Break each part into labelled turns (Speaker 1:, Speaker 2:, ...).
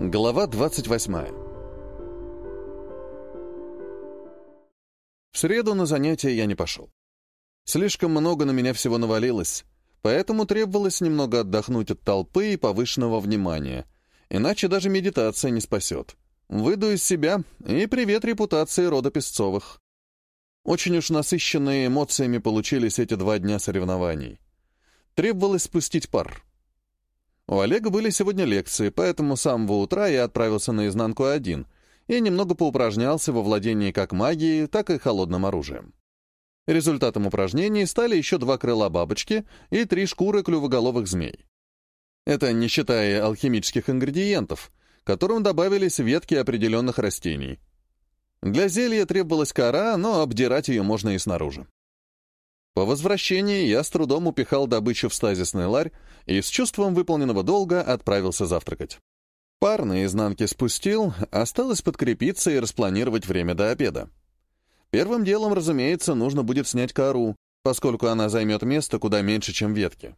Speaker 1: Глава 28. В среду на занятия я не пошел. Слишком много на меня всего навалилось, поэтому требовалось немного отдохнуть от толпы и повышенного внимания, иначе даже медитация не спасет. Выйду из себя, и привет репутации рода Песцовых. Очень уж насыщенные эмоциями получились эти два дня соревнований. Требовалось спустить пар — у Олега были сегодня лекции, поэтому с самого утра я отправился на изнанку один и немного поупражнялся во владении как магией, так и холодным оружием. Результатом упражнений стали еще два крыла бабочки и три шкуры клювоголовых змей. Это не считая алхимических ингредиентов, которым добавились ветки определенных растений. Для зелья требовалась кора, но обдирать ее можно и снаружи. По возвращении я с трудом упихал добычу в стазисный ларь и с чувством выполненного долга отправился завтракать. Пар на изнанке спустил, осталось подкрепиться и распланировать время до обеда. Первым делом, разумеется, нужно будет снять кору, поскольку она займет место куда меньше, чем ветки.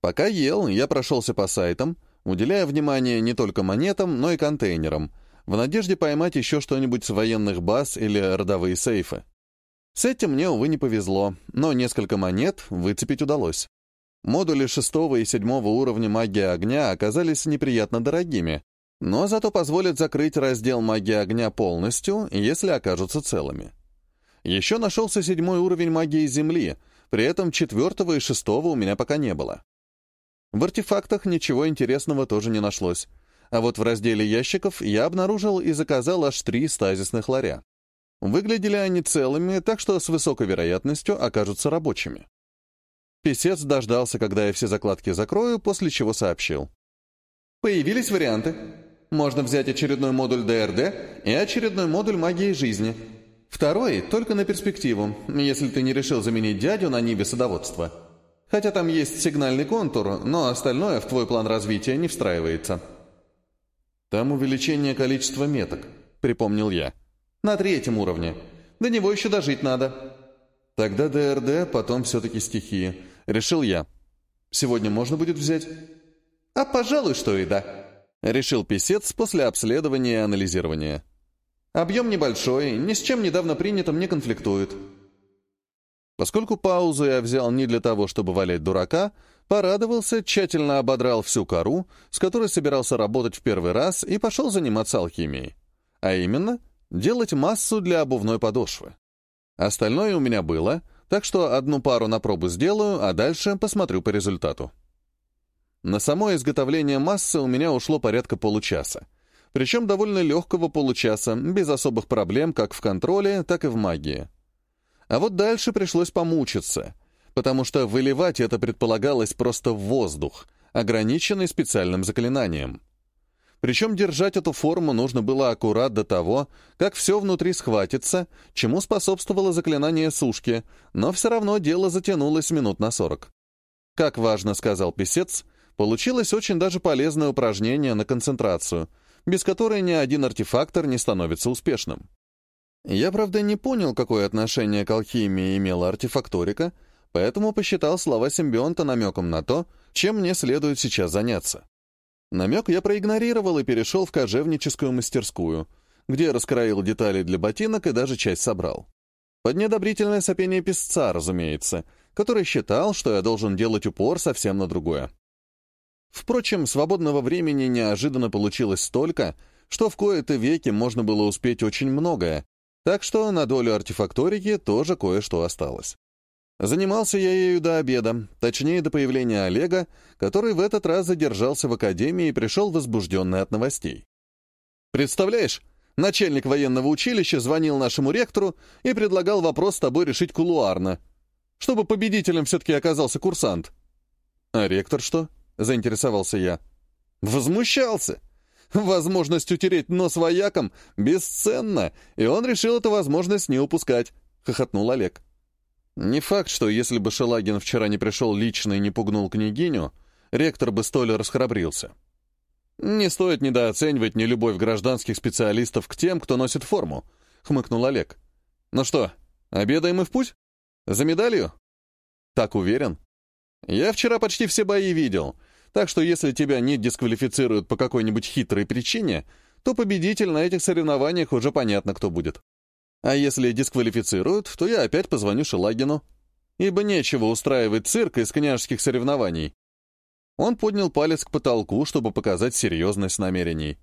Speaker 1: Пока ел, я прошелся по сайтам, уделяя внимание не только монетам, но и контейнерам, в надежде поймать еще что-нибудь с военных баз или родовые сейфы. С этим мне, увы, не повезло, но несколько монет выцепить удалось. Модули шестого и седьмого уровня магии огня оказались неприятно дорогими, но зато позволят закрыть раздел магии огня полностью, если окажутся целыми. Еще нашелся седьмой уровень магии земли, при этом четвертого и шестого у меня пока не было. В артефактах ничего интересного тоже не нашлось, а вот в разделе ящиков я обнаружил и заказал аж три стазисных ларя. Выглядели они целыми, так что с высокой вероятностью окажутся рабочими. Песец дождался, когда я все закладки закрою, после чего сообщил. Появились варианты. Можно взять очередной модуль ДРД и очередной модуль магии жизни. Второй только на перспективу, если ты не решил заменить дядю на ниве садоводства. Хотя там есть сигнальный контур, но остальное в твой план развития не встраивается. Там увеличение количества меток, припомнил я. На третьем уровне. До него еще дожить надо. Тогда ДРД, потом все-таки стихии. Решил я. Сегодня можно будет взять? А пожалуй, что и да. Решил писец после обследования и анализирования. Объем небольшой, ни с чем недавно принятым не конфликтует. Поскольку паузу я взял не для того, чтобы валять дурака, порадовался, тщательно ободрал всю кору, с которой собирался работать в первый раз, и пошел заниматься алхимией. А именно — делать массу для обувной подошвы. Остальное у меня было, так что одну пару на пробу сделаю, а дальше посмотрю по результату. На само изготовление массы у меня ушло порядка получаса. Причем довольно легкого получаса, без особых проблем как в контроле, так и в магии. А вот дальше пришлось помучиться, потому что выливать это предполагалось просто в воздух, ограниченный специальным заклинанием. Причем держать эту форму нужно было аккурат до того, как все внутри схватится, чему способствовало заклинание сушки, но все равно дело затянулось минут на сорок. Как важно сказал писец, получилось очень даже полезное упражнение на концентрацию, без которой ни один артефактор не становится успешным. Я, правда, не понял, какое отношение к алхимии имела артефакторика, поэтому посчитал слова симбионта намеком на то, чем мне следует сейчас заняться. Намек я проигнорировал и перешел в кожевническую мастерскую, где раскроил детали для ботинок и даже часть собрал. Под неодобрительное сопение песца, разумеется, который считал, что я должен делать упор совсем на другое. Впрочем, свободного времени неожиданно получилось столько, что в кои-то веки можно было успеть очень многое, так что на долю артефакторики тоже кое-что осталось. Занимался я ею до обеда, точнее, до появления Олега, который в этот раз задержался в академии и пришел возбужденный от новостей. «Представляешь, начальник военного училища звонил нашему ректору и предлагал вопрос с тобой решить кулуарно, чтобы победителем все-таки оказался курсант». «А ректор что?» — заинтересовался я. «Возмущался!» Возможность утереть нос воякам бесценна, и он решил эту возможность не упускать», — хохотнул Олег. Не факт, что если бы Шелагин вчера не пришел лично и не пугнул княгиню, ректор бы столь расхрабрился. «Не стоит недооценивать нелюбовь гражданских специалистов к тем, кто носит форму», — хмыкнул Олег. «Ну что, обедаем и в путь? За медалью?» «Так уверен?» «Я вчера почти все бои видел, Так что если тебя не дисквалифицируют по какой-нибудь хитрой причине, то победитель на этих соревнованиях уже понятно, кто будет. А если дисквалифицируют, то я опять позвоню Шелагину. Ибо нечего устраивать цирк из княжеских соревнований. Он поднял палец к потолку, чтобы показать серьезность намерений.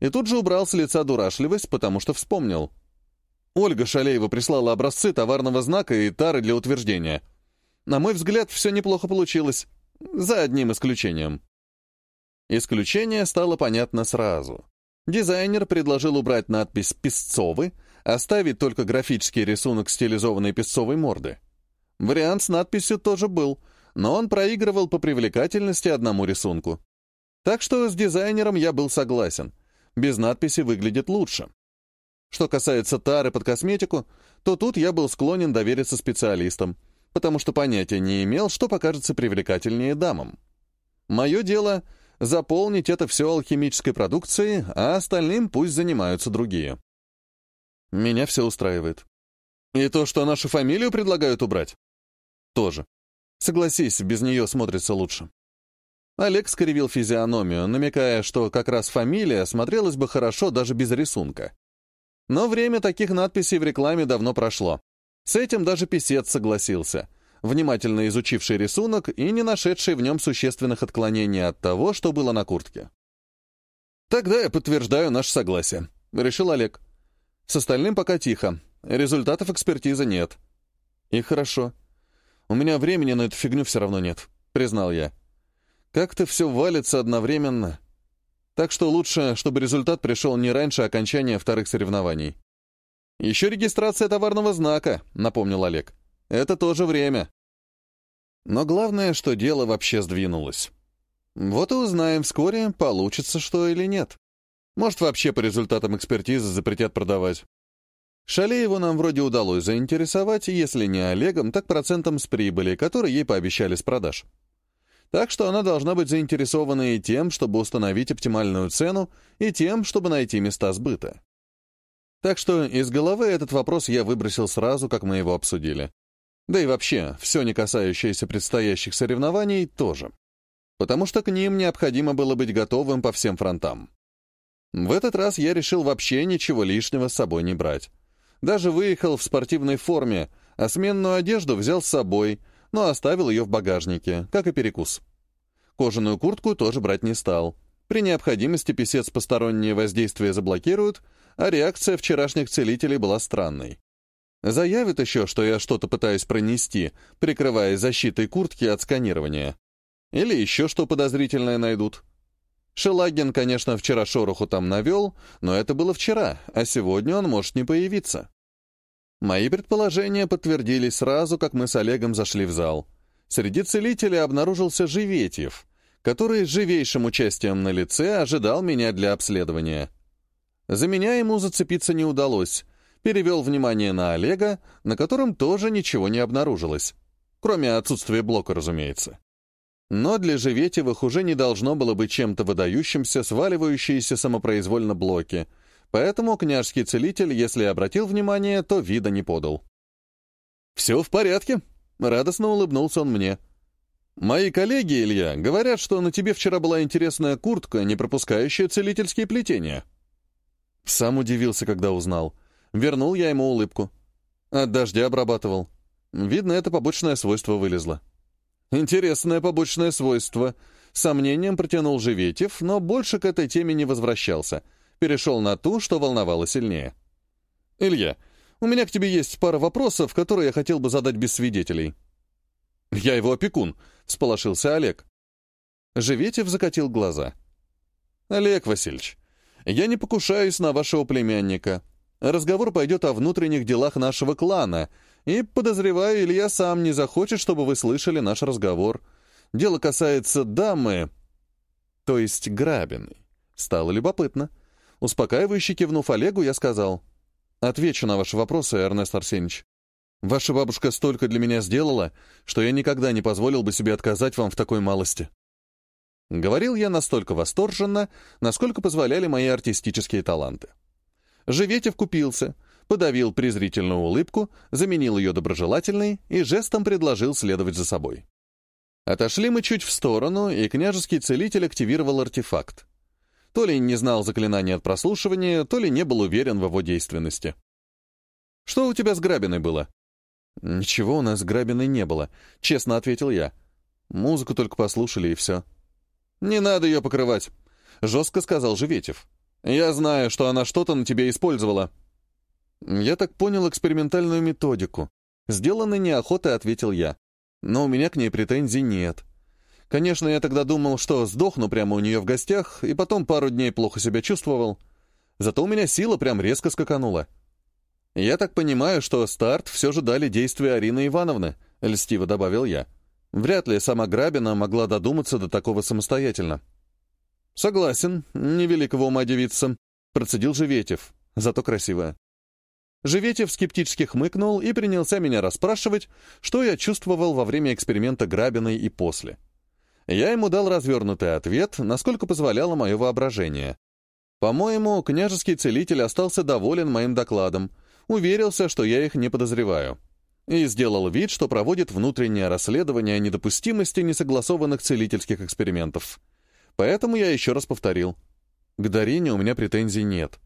Speaker 1: И тут же убрал с лица дурашливость, потому что вспомнил. Ольга Шалеева прислала образцы товарного знака и тары для утверждения. На мой взгляд, все неплохо получилось. За одним исключением. Исключение стало понятно сразу. Дизайнер предложил убрать надпись «Песцовы», оставить только графический рисунок стилизованной песцовой морды. Вариант с надписью тоже был, но он проигрывал по привлекательности одному рисунку. Так что с дизайнером я был согласен. Без надписи выглядит лучше. Что касается тары под косметику, то тут я был склонен довериться специалистам, потому что понятия не имел, что покажется привлекательнее дамам. Мое дело — заполнить это все алхимической продукцией, а остальным пусть занимаются другие. Меня все устраивает. И то, что нашу фамилию предлагают убрать? Тоже. Согласись, без нее смотрится лучше. Олег скривил физиономию, намекая, что как раз фамилия смотрелась бы хорошо даже без рисунка. Но время таких надписей в рекламе давно прошло. С этим даже писец согласился, внимательно изучивший рисунок и не нашедший в нем существенных отклонений от того, что было на куртке. «Тогда я подтверждаю наше согласие», — решил Олег. «С остальным пока тихо. Результатов экспертизы нет». «И хорошо. У меня времени на эту фигню все равно нет», — признал я. «Как-то все валится одновременно. Так что лучше, чтобы результат пришел не раньше окончания вторых соревнований». «Еще регистрация товарного знака», — напомнил Олег. «Это тоже время». Но главное, что дело вообще сдвинулось. Вот и узнаем вскоре, получится что или нет. Может, вообще по результатам экспертизы запретят продавать. Шалееву нам вроде удалось заинтересовать, если не Олегом, так процентом с прибыли, который ей пообещали с продаж. Так что она должна быть заинтересована и тем, чтобы установить оптимальную цену, и тем, чтобы найти места сбыта. Так что из головы этот вопрос я выбросил сразу, как мы его обсудили. Да и вообще, все не касающееся предстоящих соревнований тоже. Потому что к ним необходимо было быть готовым по всем фронтам. В этот раз я решил вообще ничего лишнего с собой не брать. Даже выехал в спортивной форме, а сменную одежду взял с собой, но оставил ее в багажнике, как и перекус. Кожаную куртку тоже брать не стал. При необходимости писец посторонние воздействия заблокируют, а реакция вчерашних целителей была странной. Заявит еще, что я что-то пытаюсь пронести, прикрываясь защитой куртки от сканирования. Или еще что подозрительное найдут. Шелагин, конечно, вчера шороху там навел, но это было вчера, а сегодня он может не появиться. Мои предположения подтвердились сразу, как мы с Олегом зашли в зал. Среди целителей обнаружился Живетьев, который с живейшим участием на лице ожидал меня для обследования. За меня ему зацепиться не удалось. Перевел внимание на Олега, на котором тоже ничего не обнаружилось. Кроме отсутствия блока, разумеется. Но для Живетевых уже не должно было быть чем-то выдающимся сваливающиеся самопроизвольно блоки, поэтому княжский целитель, если обратил внимание, то вида не подал. «Все в порядке», — радостно улыбнулся он мне. «Мои коллеги, Илья, говорят, что на тебе вчера была интересная куртка, не пропускающая целительские плетения». Сам удивился, когда узнал. Вернул я ему улыбку. От дождя обрабатывал. Видно, это побочное свойство вылезло. Интересное побочное свойство. Сомнением протянул Живетев, но больше к этой теме не возвращался. Перешел на ту, что волновало сильнее. «Илья, у меня к тебе есть пара вопросов, которые я хотел бы задать без свидетелей». «Я его опекун», — всполошился Олег. Живетев закатил глаза. «Олег Васильевич, я не покушаюсь на вашего племянника. Разговор пойдет о внутренних делах нашего клана, и, подозреваю, Илья сам не захочет, чтобы вы слышали наш разговор. Дело касается дамы, то есть Грабиной. Стало любопытно. Успокаивающе кивнув Олегу, я сказал, «Отвечу на ваши вопросы, Эрнест Арсеньевич. Ваша бабушка столько для меня сделала, что я никогда не позволил бы себе отказать вам в такой малости». Говорил я настолько восторженно, насколько позволяли мои артистические таланты. Живетев купился, подавил презрительную улыбку, заменил ее доброжелательной и жестом предложил следовать за собой. Отошли мы чуть в сторону, и княжеский целитель активировал артефакт. То ли не знал заклинания от прослушивания, то ли не был уверен в его действенности. «Что у тебя с Грабиной было?» «Ничего у нас с Грабиной не было», — честно ответил я. «Музыку только послушали, и все». «Не надо ее покрывать», — жестко сказал Живетев. «Я знаю, что она что-то на тебе использовала». «Я так понял экспериментальную методику. Сделанной неохотой ответил я. Но у меня к ней претензий нет. Конечно, я тогда думал, что сдохну прямо у нее в гостях, и потом пару дней плохо себя чувствовал. Зато у меня сила прям резко скаканула. Я так понимаю, что старт все же дали действия Арины Ивановны, льстиво добавил я. Вряд ли сама Грабина могла додуматься до такого самостоятельно. Согласен, невеликого ума девица, процедил Живетев, зато красивая. Живетев скептически хмыкнул и принялся меня расспрашивать, что я чувствовал во время эксперимента Грабиной и после. Я ему дал развернутый ответ, насколько позволяло мое воображение. По-моему, княжеский целитель остался доволен моим докладом, уверился, что я их не подозреваю, и сделал вид, что проводит внутреннее расследование недопустимости несогласованных целительских экспериментов. Поэтому я еще раз повторил. К Дарине у меня претензий нет.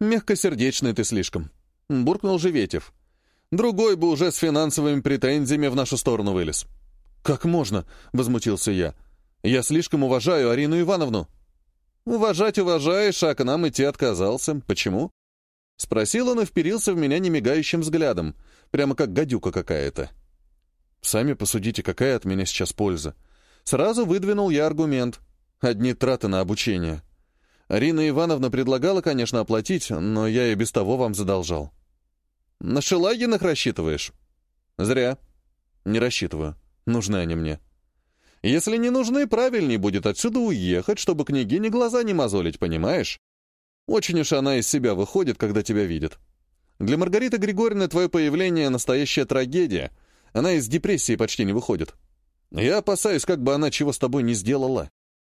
Speaker 1: Мягкосердечный ты слишком. — буркнул Живетев. «Другой бы уже с финансовыми претензиями в нашу сторону вылез». «Как можно?» — возмутился я. «Я слишком уважаю Арину Ивановну». «Уважать уважаешь, а к нам идти отказался. Почему?» Спросил он и вперился в меня немигающим взглядом, прямо как гадюка какая-то. «Сами посудите, какая от меня сейчас польза?» Сразу выдвинул я аргумент. Одни траты на обучение. Арина Ивановна предлагала, конечно, оплатить, но я и без того вам задолжал. На Шелагинах рассчитываешь? Зря. Не рассчитываю. Нужны они мне. Если не нужны, правильней будет отсюда уехать, чтобы княгине глаза не мозолить, понимаешь? Очень уж она из себя выходит, когда тебя видит. Для Маргариты Григорьевны твое появление — настоящая трагедия. Она из депрессии почти не выходит. Я опасаюсь, как бы она чего с тобой не сделала.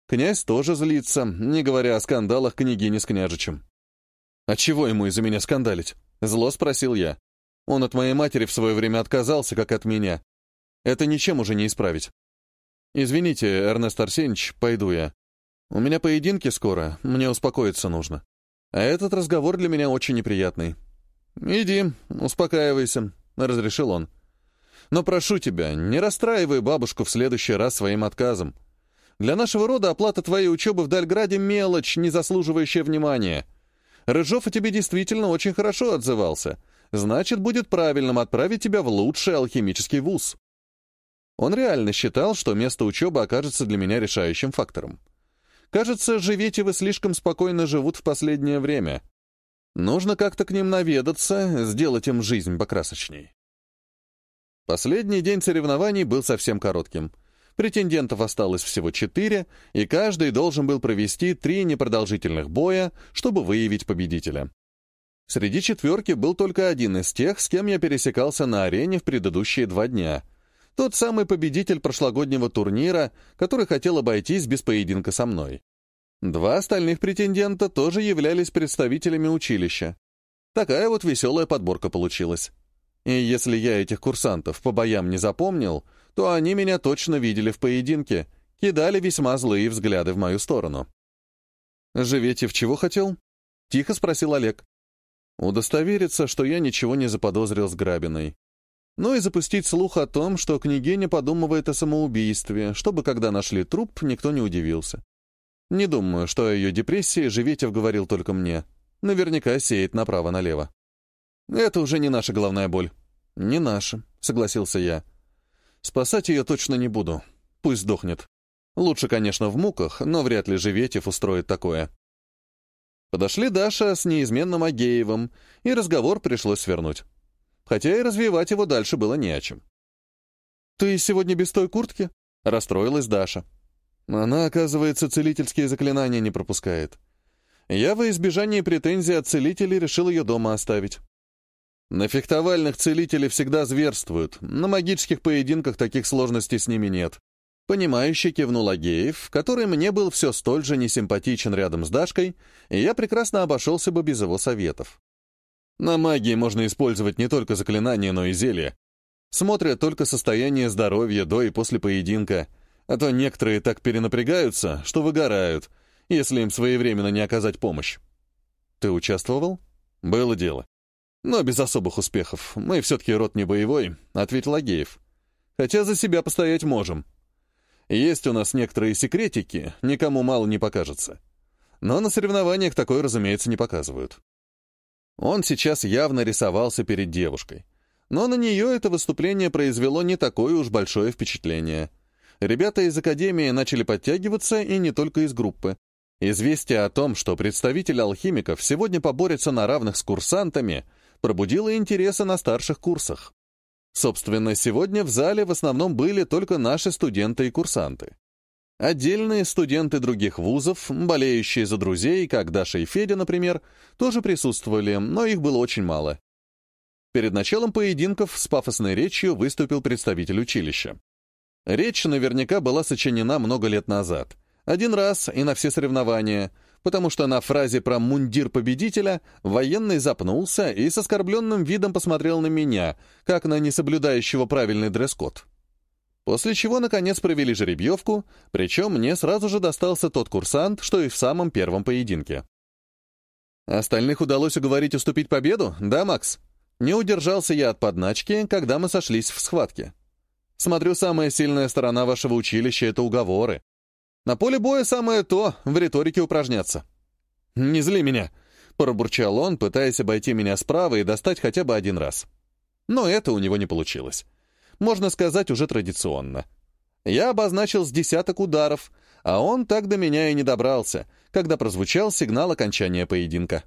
Speaker 1: Князь тоже злится, не говоря о скандалах княгини с княжичем. А чего ему из-за меня скандалить? Зло спросил я. Он от моей матери в свое время отказался, как от меня. Это ничем уже не исправить. Извините, Эрнест Арсеньевич, пойду я. У меня поединки скоро, мне успокоиться нужно. А этот разговор для меня очень неприятный. Иди, успокаивайся, разрешил он. Но прошу тебя, не расстраивай бабушку в следующий раз своим отказом. Для нашего рода оплата твоей учебы в Дальграде — мелочь, не заслуживающая внимания. Рыжов о тебе действительно очень хорошо отзывался. Значит, будет правильным отправить тебя в лучший алхимический вуз. Он реально считал, что место учебы окажется для меня решающим фактором. Кажется, Живетевы слишком спокойно живут в последнее время. Нужно как-то к ним наведаться, сделать им жизнь покрасочней. Последний день соревнований был совсем коротким — Претендентов осталось всего четыре, и каждый должен был провести три непродолжительных боя, чтобы выявить победителя. Среди четверки был только один из тех, с кем я пересекался на арене в предыдущие два дня. Тот самый победитель прошлогоднего турнира, который хотел обойтись без поединка со мной. Два остальных претендента тоже являлись представителями училища. Такая вот веселая подборка получилась. И если я этих курсантов по боям не запомнил, то они меня точно видели в поединке, кидали весьма злые взгляды в мою сторону. «Живете в чего хотел?» — тихо спросил Олег. «Удостовериться, что я ничего не заподозрил с Грабиной. Ну и запустить слух о том, что княгиня подумывает о самоубийстве, чтобы, когда нашли труп, никто не удивился. Не думаю, что о ее депрессии Живетев говорил только мне. Наверняка сеет направо-налево. Это уже не наша головная боль». «Не наша», — согласился я. Спасать ее точно не буду. Пусть сдохнет. Лучше, конечно, в муках, но вряд ли Живетев устроит такое. Подошли Даша с неизменным Агеевым, и разговор пришлось свернуть. Хотя и развивать его дальше было не о чем. «Ты сегодня без той куртки?» — расстроилась Даша. Она, оказывается, целительские заклинания не пропускает. Я во избежание претензий от целителей решил ее дома оставить. На фехтовальных целители всегда зверствуют, на магических поединках таких сложностей с ними нет. Понимающе кивнул Агеев, который мне был все столь же несимпатичен рядом с Дашкой, и я прекрасно обошелся бы без его советов. На магии можно использовать не только заклинания, но и зелья. Смотрят только состояние здоровья до и после поединка, а то некоторые так перенапрягаются, что выгорают, если им своевременно не оказать помощь. Ты участвовал? Было дело. Но без особых успехов. Мы все-таки род не боевой, — ответил Агеев. Хотя за себя постоять можем. Есть у нас некоторые секретики, никому мало не покажется. Но на соревнованиях такое, разумеется, не показывают. Он сейчас явно рисовался перед девушкой. Но на нее это выступление произвело не такое уж большое впечатление. Ребята из академии начали подтягиваться, и не только из группы. Известие о том, что представитель алхимиков сегодня поборется на равных с курсантами, пробудило интересы на старших курсах. Собственно, сегодня в зале в основном были только наши студенты и курсанты. Отдельные студенты других вузов, болеющие за друзей, как Даша и Федя, например, тоже присутствовали, но их было очень мало. Перед началом поединков с пафосной речью выступил представитель училища. Речь наверняка была сочинена много лет назад. Один раз и на все соревнования, потому что на фразе про «мундир победителя» военный запнулся и с оскорбленным видом посмотрел на меня, как на несоблюдающего правильный дресс-код. После чего, наконец, провели жеребьевку, причем мне сразу же достался тот курсант, что и в самом первом поединке. Остальных удалось уговорить уступить победу, да, Макс? Не удержался я от подначки, когда мы сошлись в схватке. Смотрю, самая сильная сторона вашего училища — это уговоры. На поле боя самое то — в риторике упражняться. «Не зли меня!» — пробурчал он, пытаясь обойти меня справа и достать хотя бы один раз. Но это у него не получилось можно сказать, уже традиционно. Я обозначил с десяток ударов, а он так до меня и не добрался, когда прозвучал сигнал окончания поединка.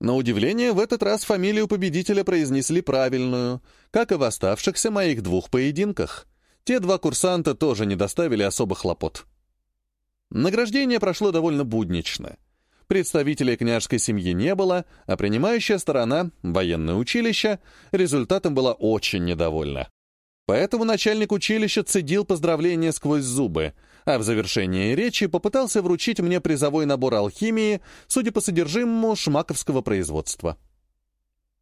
Speaker 1: На удивление, в этот раз фамилию победителя произнесли правильную, как и в оставшихся моих двух поединках. Те два курсанта тоже не доставили особых хлопот. Награждение прошло довольно буднично. Представителей княжской семьи не было, а принимающая сторона, военное училище, результатом была очень недовольна. Поэтому начальник училища цедил поздравления сквозь зубы, а в завершении речи попытался вручить мне призовой набор алхимии, судя по содержимому, шмаковского производства.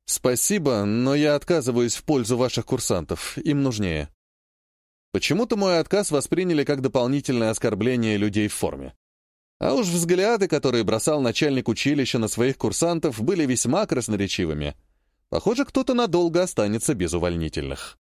Speaker 1: «Спасибо, но я отказываюсь в пользу ваших курсантов, им нужнее». Почему-то мой отказ восприняли как дополнительное оскорбление людей в форме. А уж взгляды, которые бросал начальник училища на своих курсантов, были весьма красноречивыми. Похоже, кто-то надолго останется без увольнительных.